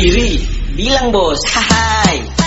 Iri, bilang bos, hai.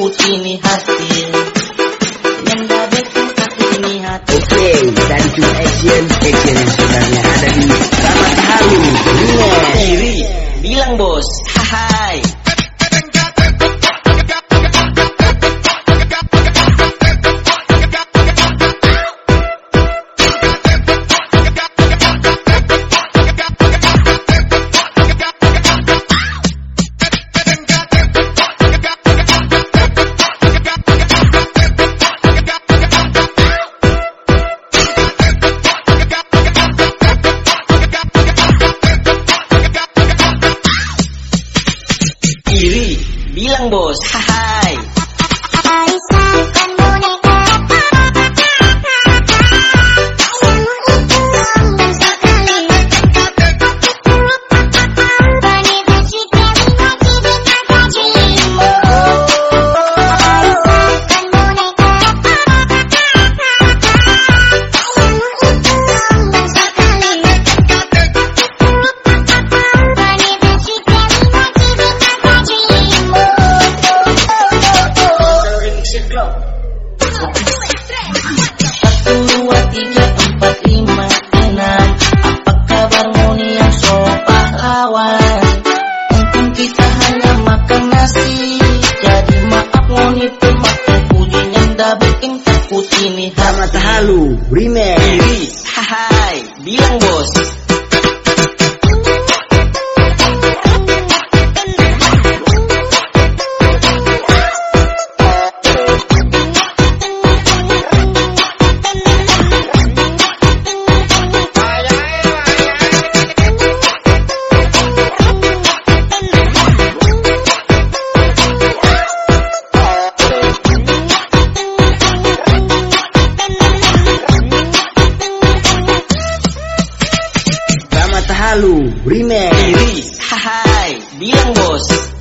Takut ini hati Yang bikin takut ini hati Oke, tadi cuma action, action yang sebenarnya ada di Ramat Halu. Remix. Iri, bilang bos, bilang bos, hai. Satu, dua, tiga, empat, lima, enam Apa kabarmu nih yang so pahlawan Mungkin kita hanya makan nasi Jadi maaf mau nih pemakai pujian yang dah bikin takut ini Ramat hati Halu. Remix. Iri, hai. Bilang bos. Ramat Halu. Remix. Iri, hai. Bilang bos.